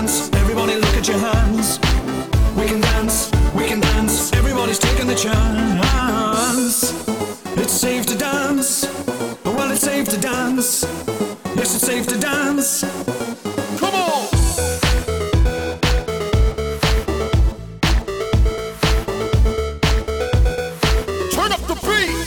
dance, everybody look at your hands. We can dance, we can dance, everybody's taking the chance. It's safe to dance, well, it's safe to dance. Yes, it's safe to dance. Come on! Turn up the beat!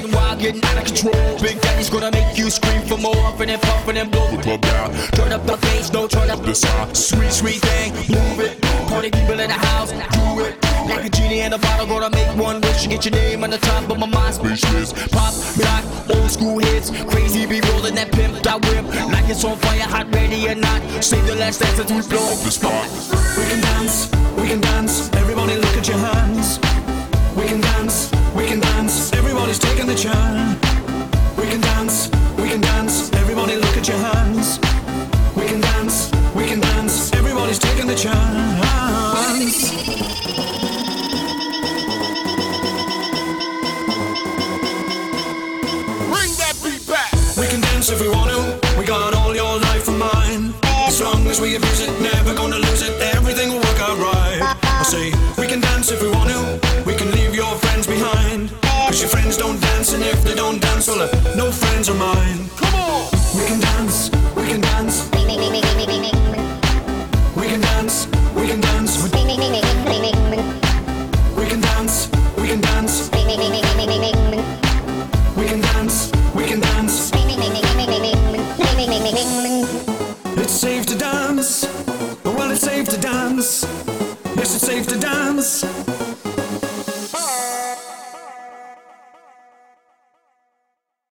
getting wild, getting out of control. Big Daddy's gonna make you scream for more, huffing and puffing and blowing the ground. Turn up the bass, don't turn up the sound. Sweet, sweet thing, move it. Party people in the house, do it. Like a genie in a bottle, gonna make one wish and get your name on the top of my mind. Speechless, pop, rock, old school hits. Crazy be rolling that pimp, that whip. Like it's on fire, hot, ready or not. Save the last dance until we blow the spot. We can dance, we can dance. Everybody, look at your hands. We can dance, we can dance, everybody look at your hands. We can dance, we can dance, everybody's taking the chance. Bring that beat back. We can dance if we want to, we got all your life and mine. As long as we have Ask your friends, don't dance, and if they don't dance, well, uh, no friends are mine. Come on! We can dance, we can dance. We can dance, we can dance. We can dance, we can dance. We can dance, we can dance. It's safe to dance. Well, it's safe to dance. Yes, it's safe to dance.